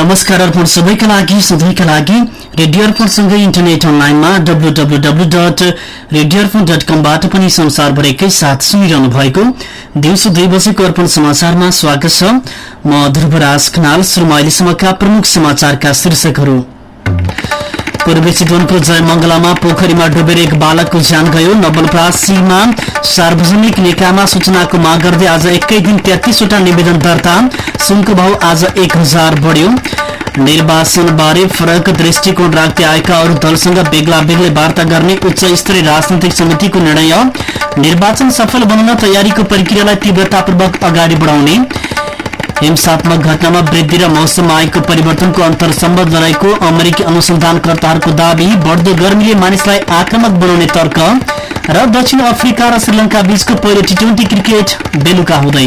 नमस्कार अर्पण सबैका लागि सधैँका लागि रेडियो अर्पणसँगै इन्टरनेट अनलाइनमा W dot radio Arpan dot कमबाट पनि संसारभरिकै साथ सुनिरहनु भएको दिउँसो दुई बजेको अर्पण समाचारमा स्वागत छ। म ध्रुवराज खनाल सुरुमा अहिलेसम्मका प्रमुख समाचारका शीर्षकहरू। पूर्वी चितवनको जयमंगलामा पोखरीमा डुबेर एक बालकको ज्यान गयो। नवलपरासीमा सार्वजनिक निकायमा सूचनाको माग गर्दै आज एकै दिन तेत्तीसवटा निवेदन दर्ता। सुनको भाव आज एक हजार बढ्यो। निर्वाचनबारे फरक दृष्टिकोण राख्दै आएका अरू दलसँग बेग्ला बेग्लै वार्ता गर्ने उच्च स्तरीय राजनैतिक समितिको निर्णय। निर्वाचन सफल बनाउन तयारीको प्रक्रियालाई तीव्रतापूर्वक अगाडि बढाउने। हिंसात्मक घटनामा वृद्धि र मौसममा आएको परिवर्तनको अन्तरसम्बन्ध रहेको अमेरिकी अनुसन्धानकर्ताहरूको दावी बढ्दो गर्मीले मानिसलाई आक्रामक बनाउने तर्क र दक्षिण अफ्रिका र श्रीलंका बीचको पहिलो टी क्रिकेट बेलुका हुँदै।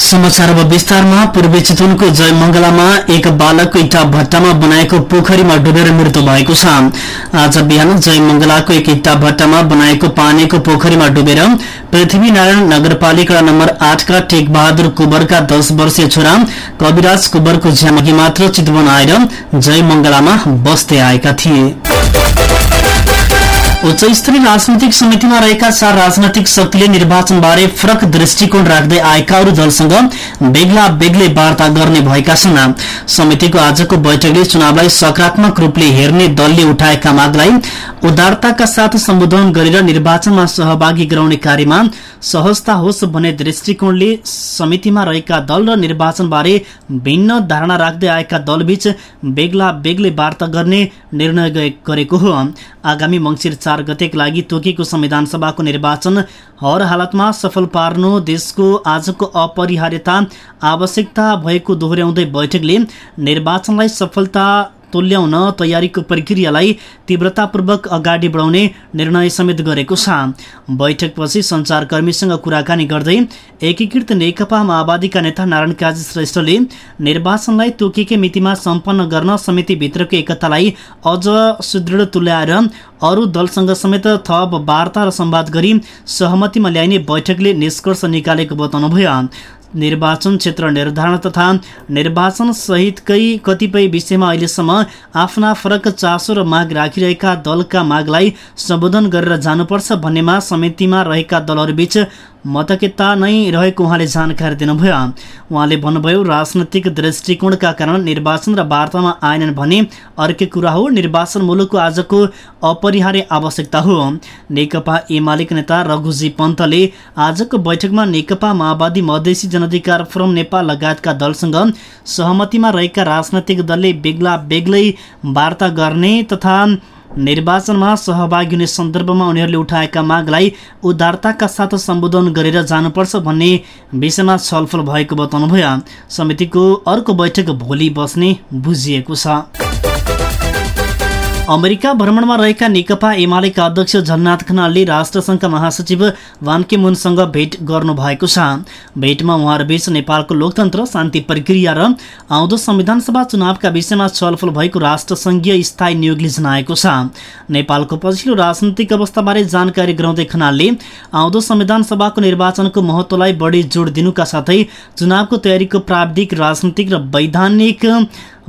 समाचार विस्तारमा। पूर्वी चितवनको जयमंगलामा एक बालकको इटा भट्टामा बनाएको पोखरीमा डुबेर मृत्यु भएको छ। आज बिहान जयमंगलाको एक इट्टा भट्टामा बनाएको पानीको पोखरीमा डुबेर पृथ्वीनारायण नगरपालिका नम्बर आठका टेक बहादुर कुबरका दस वर्षीय छोरा कविराज कुबरको ज्यामगी मात्र चितवन आएर जयमंगलामा बस्दै आएका थिए। उच्च स्तरीय राजनैतिक समितिमा रहेका चार राजनैतिक शक्तिले निर्वाचनबारे फरक दृष्टिकोण राख्दै आएका अरू दलसँग बेग्ला बेग्लै वार्ता गर्ने भएका छन्। समितिको आजको बैठकले चुनावलाई सकारात्मक रूपले हेर्ने दलले उठाएका मागलाई उदारताका साथ सम्बोधन गरेर निर्वाचनमा सहभागी गराउने कार्यमा सहजता होस् भन्ने दृष्टिकोणले समितिमा रहेका दल र निर्वाचनबारे भिन्न धारणा राख्दै आएका दलबीच बेग्ला बेग्लै वार्ता गर्ने निर्णय गरेको हो। आगामी मंगिर चार गतेका लागि तोकिएको संविधान सभाको निर्वाचन हर हालतमा सफल पार्नु देशको आजको अपरिहार्यता आवश्यकता भएको दोहोर्याउँदै बैठकले निर्वाचनलाई सफलता तुल्याउन तयारीको प्रक्रियालाई तीव्रतापूर्वक अगाडि बढाउने निर्णय समेत गरेको छ। बैठकपछि संचारकर्मीसँग कुराकानी गर्दै एकीकृत नेकपा माओवादीका नेता नारायण काजी श्रेष्ठले निर्वाचनलाई तोकिएकै मितिमा सम्पन्न गर्न समितिभित्रको एकतालाई अझ सुदृढ तुल्याएर अरू दलसँग समेत थप वार्ता र संवाद गरी सहमतिमा ल्याइने बैठकले निष्कर्ष निकालेको बताउनुभयो। निर्वाचन क्षेत्र निर्धारण तथा निर्वाचन सहितकै कतिपय विषयमा अहिलेसम्म आफ्ना फरक चासो र माग राखिरहेका दलका मागलाई सम्बोधन गरेर जानुपर्छ भन्नेमा समितिमा रहेका दलहरूबीच मतकेता नै रहेको उहाँले जानकारी दिनुभयो। उहाँले भन्नुभयो राजनैतिक दृष्टिकोणका कारण निर्वाचन र वार्तामा आएनन् भने अर्कै कुरा हो निर्वाचन मुलुकको आजको अपरिहार्य आवश्यकता हो। नेकपा एमालेका नेता रघुजी पन्तले आजको बैठकमा नेकपा माओवादी मधेसी जनअधिकार फोरम नेपाल लगायतका दलसँग सहमतिमा रहेका राजनैतिक दलले बेग्ला बेग्लै वार्ता गर्ने तथा निर्वाचनमा सहभागी हुने सन्दर्भमा उनीहरूले उठाएका मागलाई उदारताका साथ सम्बोधन गरेर जानुपर्छ भन्ने विषयमा छलफल भएको बताउनुभयो। समितिको अर्को बैठक भोलि बस्ने बुझिएको छ। अमेरिका भ्रमणमा रहेका नेकपा एमालेका अध्यक्ष झलनाथ खनालले राष्ट्रसङ्घका महासचिव वानके मुनसँग भेट गर्नु भएको छ। भेटमा उहाँहरूबीच नेपालको लोकतन्त्र शान्ति प्रक्रिया र आउँदो संविधान सभा चुनावका विषयमा छलफल भएको राष्ट्रसङ्घीय स्थायी नियोगले जनाएको छ। नेपालको पछिल्लो राजनैतिक अवस्थाबारे जानकारी गराउँदै खनालले आउँदो संविधान सभाको निर्वाचनको महत्वलाई बढी जोड दिनुका साथै चुनावको तयारीको प्राविधिक राजनैतिक र वैधानिक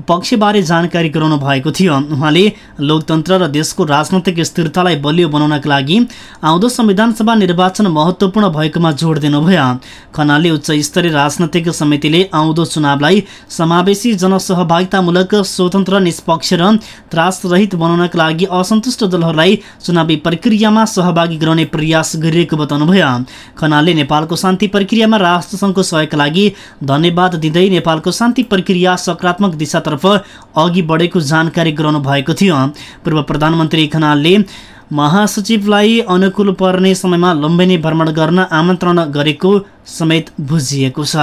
पक्षबारे जानकारी गराउनु भएको थियो। उहाँले लोकतन्त्र र देशको राजनैतिक स्थिरतालाई बलियो बनाउनका लागि आउँदो संविधान सभा निर्वाचन महत्वपूर्ण भएकोमा जोड दिनुभयो। खनालले उच्च स्तरीय राजनैतिक समितिले आउँदो चुनावलाई समावेशी जनसहभागितामूलक स्वतन्त्र निष्पक्ष र त्रासरहित बनाउनका लागि असन्तुष्ट दलहरूलाई चुनावी प्रक्रियामा सहभागी गराउने प्रयास गरिरहेको बताउनुभयो। खनालले नेपालको शान्ति प्रक्रियामा राष्ट्रसङ्घको सहयोगका लागि धन्यवाद दिँदै नेपालको शान्ति प्रक्रिया सकारात्मक दिशातर्फ अघि बढेको जानकारी गराउनु भएको थियो। पूर्व प्रधानमन्त्री खनालले महासचिवलाई अनुकूल पर्ने समयमा लम्बिनी भ्रमण गर्न आमन्त्रण गरेको समेत बुझिएको छ।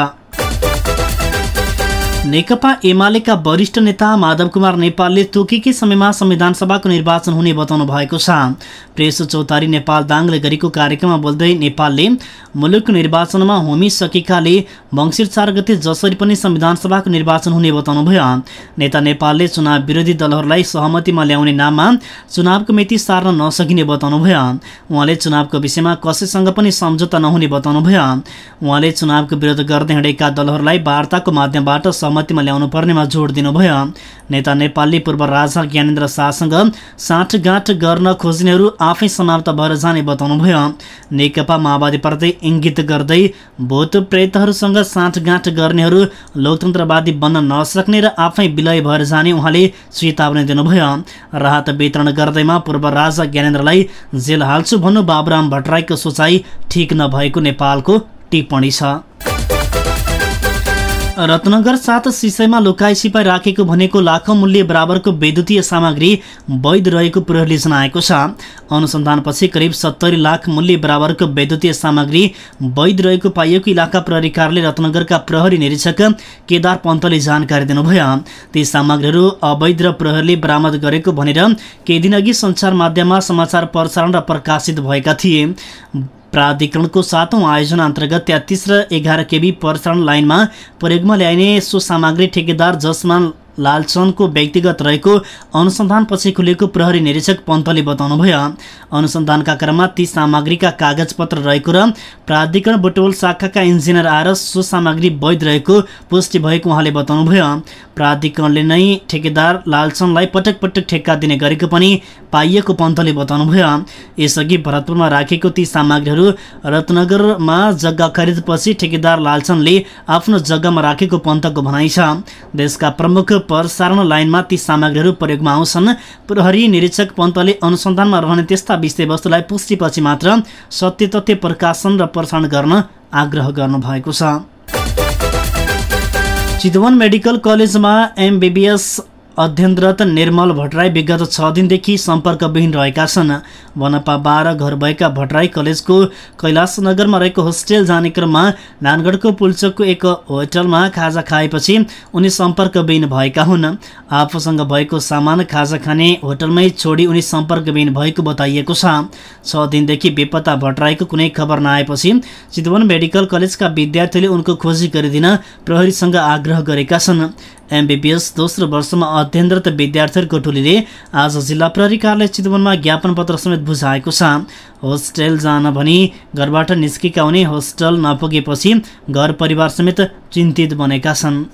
नेकपा एमालेका वरिष्ठ नेता माधव कुमार नेपालले तोकेकै समयमा संविधान सभाको निर्वाचन हुने बताउनु भएको छ। प्रेस चौतारी नेपाल दाङले गरेको कार्यक्रममा बोल्दै नेपालले मुलुक निर्वाचनमा होमिसकेकाले मङ्सिर चार गते जसरी पनि संविधान सभाको निर्वाचन हुने बताउनुभयो नेता नेपालले चुनाव विरोधी दलहरूलाई सहमतिमा ल्याउने नाममा चुनावको मिति सार्न नसकिने बताउनुभयो उहाँले चुनावको विषयमा कसैसँग पनि सम्झौता नहुने बताउनुभयो उहाँले चुनावको विरोध गर्दै हिँडेका दलहरूलाई वार्ताको माध्यमबाट सहमतिमा ल्याउनु पर्नेमा जोड दिनुभयो। नेता नेपालले पूर्व राजा ज्ञानेन्द्र शाहसँग साँठगाँठ गर्न खोज्नेहरू आफै समाप्त भएर जाने बताउनुभयो नेकपा माओवादीप्रति इङ्गित गर्दै भूत प्रेतहरूसँग साँठगाँठ गर्नेहरू लोकतन्त्रवादी बन्न नसक्ने र आफै विलय भएर जाने उहाँले चेतावनी दिनुभयो राहत वितरण गर्दैमा पूर्व राजा ज्ञानेन्द्रलाई जेल हाल्छु भन्नु बाबुराम भट्टराईको सोचाइ ठिक नभएको नेपालको टिप्पणी छ रत्नगर सात सिसैमा लुकाई सिपाई राखेको भनेको लाखौँ मूल्य बराबरको वैद्युतीय सामग्री वैध रहेको प्रहरीले जनाएको छ। अनुसन्धानपछि करिब सत्तरी लाख मूल्य बराबरको वैद्युतीय सामग्री वैध रहेको पाइएको इलाका प्रहरी कार्यालय रत्नगरका प्रहरी निरीक्षक केदार पन्तले जानकारी दिनुभयो। ती सामग्रीहरू अवैध र प्रहरीले बरामद गरेको भनेर केही दिनअघि सञ्चार माध्यममा समाचार प्रसारण र प्रकाशित भएका थिए। प्राधिकरणको सातौँ आयोजना अन्तर्गत तेत्तिस र एघार केबी प्रसारण लाइनमा प्रयोगमा ल्याइने सो सामग्री ठेकेदार जसमान लालचनको व्यक्तिगत रहेको अनुसन्धानपछि खुलेको प्रहरी निरीक्षक पन्तले बताउनुभयो। अनुसन्धानका क्रममा ती सामग्रीका कागजपत्र रहेको र प्राधिकरण बुटोल शाखाका इन्जिनियर आएर सो सामग्री वैध रहेको पुष्टि भएको उहाँले बताउनुभयो। प्राधिकरणले नै ठेकेदार लालचनलाई पटक पटक ठेक्का दिने गरेको पनि पाइएको पन्तले बताउनुभयो। यसअघि भरतपुरमा राखेको ती सामग्रीहरू रत्नगरमा जग्गा खरिदपछि ठेकेदार लालचनले आफ्नो जग्गामा राखेको पन्तको भनाइ छ। देशका प्रमुख प्रसारण लाइनमा ती सामग्रीहरू प्रयोगमा आउँछन्। प्रहरी निरीक्षक पन्तले अनुसन्धानमा रहने त्यस्ता विषयवस्तुलाई पुष्टिपछि मात्र सत्य तथ्य प्रकाशन र प्रसारण गर्न आग्रह गर्नुभएको छ। चितवन मेडिकल कलेजमा एमबिबिएस अध्ययनरत निर्मल भट्टराई विगत छ दिनदेखि सम्पर्कविहीन रहेका छन्। वनपा बाह्र घर भएका भट्टराई कलेजको कैलाशनगरमा रहेको होस्टेल जाने क्रममा नानगढको पुल्चोकको एक होटलमा खाजा खाएपछि उनी सम्पर्कविहीन भएका हुन्। आफूसँग भएको सामान खाजा खाने होटलमै छोडी उनी सम्पर्कविहीन भएको बताइएको छ। छ दिनदेखि बेपत्ता भट्टराईको कुनै खबर नआएपछि चितवन मेडिकल कलेजका विद्यार्थीले उनको खोजी गरिदिन प्रहरीसँग आग्रह गरेका छन्। एमबिबिएस दोस्रो वर्षमा अध्ययनरत विद्यार्थीहरूको टोलीले आज जिल्ला प्रहरी कार्यालय चितवनमा ज्ञापन पत्र समेत बुझाएको छ। होस्टेल जान भनी घरबाट निस्केका उनी होस्टेल नपुगेपछि घर परिवार समेत चिन्तित बनेका छन्।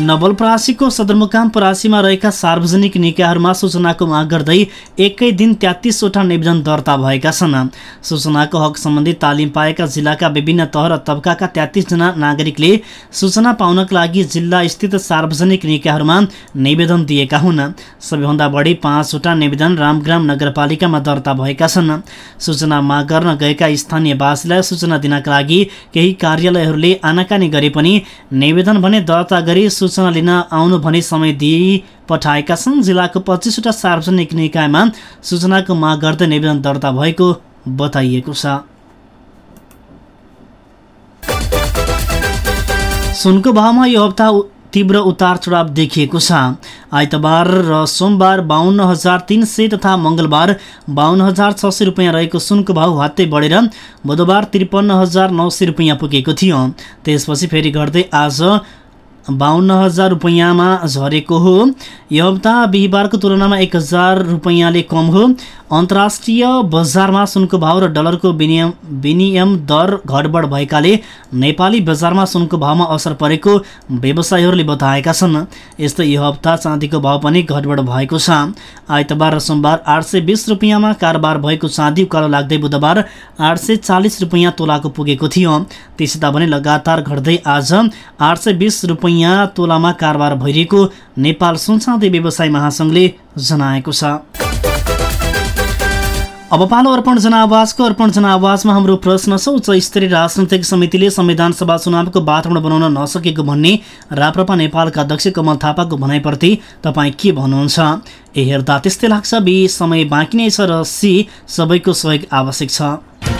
नवलपरासीको सदरमुकाम परासीमा रहेका सार्वजनिक निकायहरूमा सूचनाको माग गर्दै एकै दिन तेत्तिसवटा निवेदन दर्ता भएका छन्। सूचनाको हक सम्बन्धी तालिम पाएका जिल्लाका विभिन्न तह र तबकाका तेत्तिसजना नागरिकले सूचना पाउनका लागि जिल्ला स्थित सार्वजनिक निकायहरूमा निवेदन दिएका हुन्। सबैभन्दा बढी पाँचवटा निवेदन रामग्राम नगरपालिकामा दर्ता भएका छन्। सूचना माग गर्न गएका स्थानीयवासीलाई सूचना दिनका लागि केही कार्यालयहरूले आनाकानी गरे पनि निवेदन भने दर्ता गरी सूचना लिन आउनु भने समय दिई पठाएका छन्। जिल्लाको पच्चिसवटा सार्वजनिक निकायमा सूचनाको माग गर्दै निवेदन दर्ता भएको बताइएको छ। सुनको भावमा यो हप्ता तीव्र उतार चढाव देखिएको छ। आइतबार र सोमबार बाहन्न हजार तिन सय तथा मङ्गलबार बाहन्न हजार छ सय रुपियाँ रहेको सुनको भाउ हात्तै बढेर बुधबार त्रिपन्न हजार नौ सय रुपियाँ पुगेको थियो। त्यसपछि फेरि घट्दै आज बाहन्न हजार रुपियाँमा झरेको हो। यो हप्ता बिहिबारको तुलनामा एक हजार रुपियाँले कम हो। अन्तर्राष्ट्रिय बजारमा सुनको भाव र डलरको विनियम विनियम दर घटबड भएकाले नेपाली बजारमा सुनको भावमा असर परेको व्यवसायीहरूले बताएका छन्। यस्तै यो हप्ता चाँदीको भाव पनि घटबड भएको छ। आइतबार र सोमबार आठ सय बिस रुपियाँमा कारोबार भएको चाँदी उकालो लाग्दै बुधबार आठ सय चालिस रुपियाँ तोलाको पुगेको थियो। त्यसै पनि लगातार घट्दै आज आठ सय बिस रुपियाँ तोलामा कारोबार भइरहेको नेपाल सुनचाँदी व्यवसाय महासङ्घले जनाएको छ। अब पालो अर्पण जनावासको अर्पण जनावासमा हाम्रो प्रश्न छ उच्च स्तरीय राजनैतिक समितिले संविधान सभा चुनावको वातावरण बनाउन नसकेको भन्ने राप्रपा नेपालका अध्यक्ष कमल थापाको भनाइप्रति तपाईँ के भन्नुहुन्छ? ए हेर्दा त्यस्तै लाग्छ बी समय बाँकी नै छ र सी सबैको सहयोग आवश्यक छ।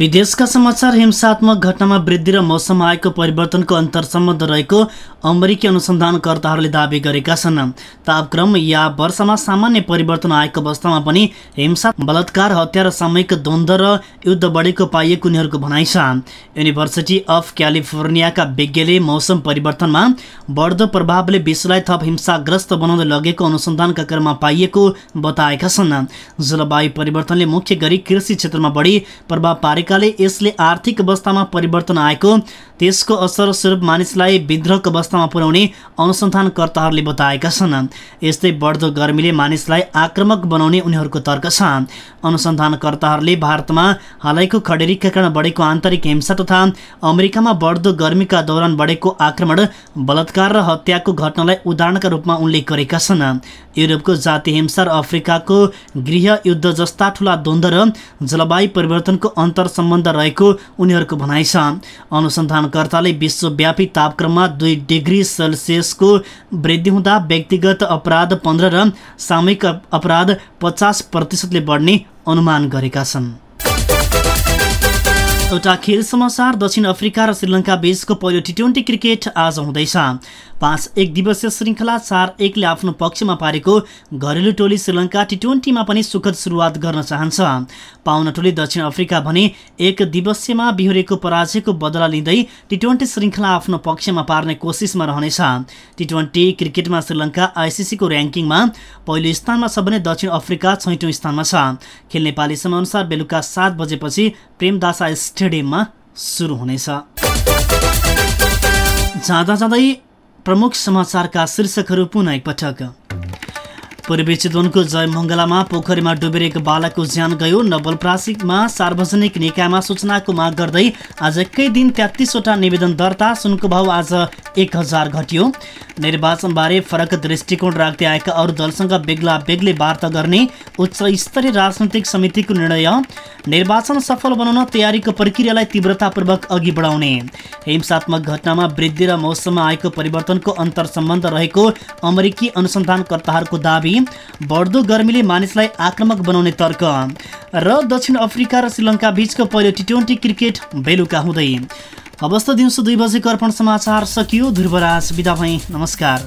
विदेशका समाचार हिंसात्मक घटनामा वृद्धि र मौसममा आएको परिवर्तनको अन्तर्सम्बन्ध रहेको अमेरिकी अनुसन्धानकर्ताहरूले दावी गरेका छन्। तापक्रम या वर्षमा सामान्य परिवर्तन आएको अवस्थामा पनि हिंसा बलात्कार हत्या र सामूहिक द्वन्द्व र युद्ध बढेको पाइएको उनीहरूको भनाइ छ। युनिभर्सिटी अफ क्यालिफोर्नियाका विज्ञले मौसम परिवर्तनमा बढ्दो प्रभावले विश्वलाई थप हिंसाग्रस्त बनाउँदै लगेको अनुसन्धानका क्रममा पाइएको बताएका छन्। जलवायु परिवर्तनले मुख्य गरी कृषि क्षेत्रमा बढी प्रभाव पारेकाले यसले आर्थिक अवस्थामा परिवर्तन आएको। त्यसको असर स्वरूप मानिसलाई विद्रोहको अवस्थामा पुर्याउने अनुसन्धानकर्ताहरूले बताएका छन्। यस्तै बढ्दो गर्मीले मानिसलाई आक्रामक बनाउने उनीहरूको तर्क छ। अनुसन्धानकर्ताहरूले भारतमा हालैको खडेरीका कारण बढेको आन्तरिक हिंसा तथा अमेरिकामा बढ्दो गर्मीका दौरान बढेको आक्रमण बलात्कार र हत्याको घटनालाई उदाहरणका रूपमा उल्लेख गरेका छन्। युरोपको जातीय हिंसा र अफ्रिकाको गृह युद्ध जस्ता ठुला द्वन्द्व र जलवायु परिवर्तनको अन्तर सम्बन्ध रहेको उनीहरूको भनाइ छ। अनुसन्धानकर्ताले विश्वव्यापी तापक्रममा दुई डिग्री सेल्सियसको वृद्धि हुँदा व्यक्तिगत अपराध पन्ध्र र सामूहिक अपराध पचास प्रतिशतले बढ्ने अनुमान गरेका छन्। एउटा खेल समाचार दक्षिण अफ्रिका र श्रीलङ्का बीचको पहिलो टी ट्वेन्टी क्रिकेट आज हुँदैछ। पाँच एक दिवसीय श्रृङ्खला चार एकले आफ्नो पक्षमा पारेको घरेलु टोली श्रीलङ्का टी ट्वेन्टीमा पनि सुखद सुरुवात गर्न चाहन्छ। पाहुना टोली दक्षिण अफ्रिका भने एक दिवसीयमा बिहोरेको पराजयको बदला लिँदै टी ट्वेन्टी श्रृङ्खला आफ्नो पक्षमा पार्ने कोसिसमा रहनेछ। टी ट्वेन्टी क्रिकेटमा श्रीलङ्का आइसिसीको ऱ्याङ्किङमा पहिलो स्थानमा छ भने दक्षिण अफ्रिका छैटौँ स्थानमा छ। खेल नेपाली समयअनुसार बेलुका सात बजेपछि प्रेमदासा स्टेडियममा सुरु हुनेछ। जाँदा जाँदै प्रमुख समाचारका शीर्षकहरू पुनः एकपटक। पूर्वी चितवनको जयमङ्गलामा पोखरीमा डुबेर एक बालकको ज्यान गयो। नवलप्रासीमा सार्वजनिक निकायमा सूचनाको माग गर्दै आज एकै दिन तेत्तिसवटा निवेदन दर्ता सुनको भाउ आज एक हजार घट्यो। निर्वाचनबारे फरक दृष्टिकोण राख्दै आएका अरू दलसँग बेग्ला बेग्लै वार्ता गर्ने उच्च स्तरीय राजनैतिक समितिको निर्णय निर्वाचन सफल बनाउन तयारीको प्रक्रियालाई तीव्रतापूर्वक अघि बढाउने। हिंसात्मक घटनामा वृद्धि र मौसममा आएको परिवर्तनको अन्तर सम्बन्ध रहेको अमेरिकी अनुसन्धानकर्ताहरूको दावी बढ्दो गर्मीले मानिसलाई आक्रामक बनाउने तर्क र दक्षिण अफ्रिका र श्रीलङ्का बीचको पहिलो टी ट्वेन्टी क्रिकेट बेलुका हुँदै अवस्था दिउँसो दुई बजेको अर्पण समाचार सकियो। ध्रुवराज बिदा भई। नमस्कार।